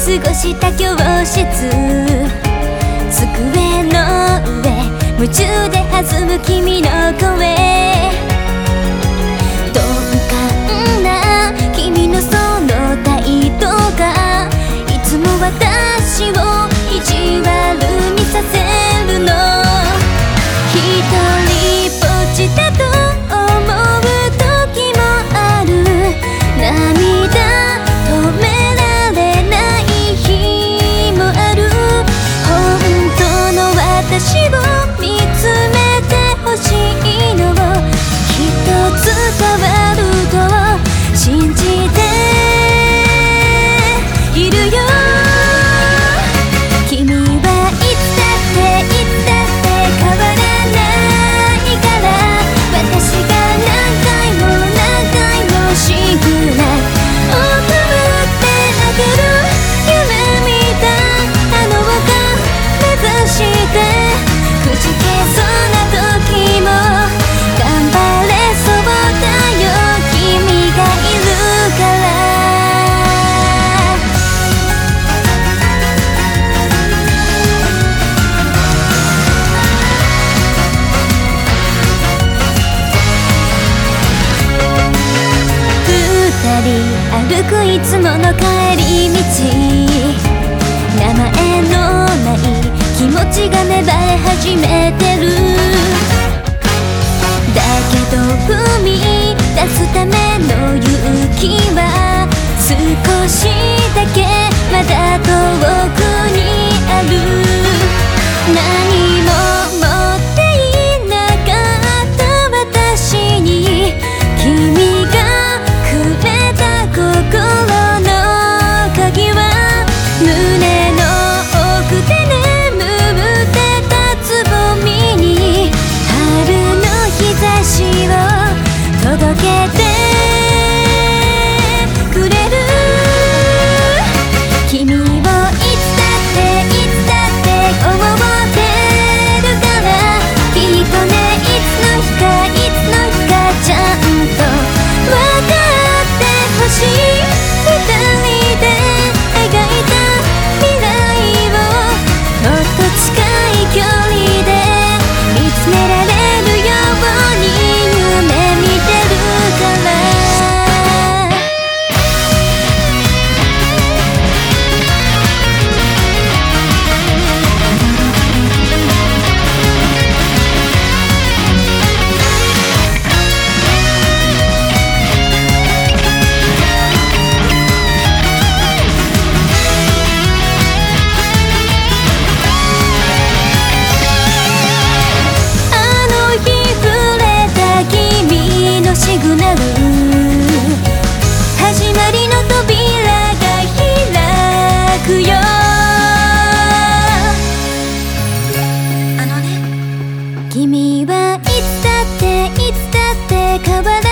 過ごした教室机の上夢中で弾む君の声鈍感な君のその態度がいつも私を意地悪にさせるの一人ぼっちだとつもの帰り道名前のない気持ちが芽生え始めてるだけど踏み出すための勇気は少し君はいつだっていつだって変わら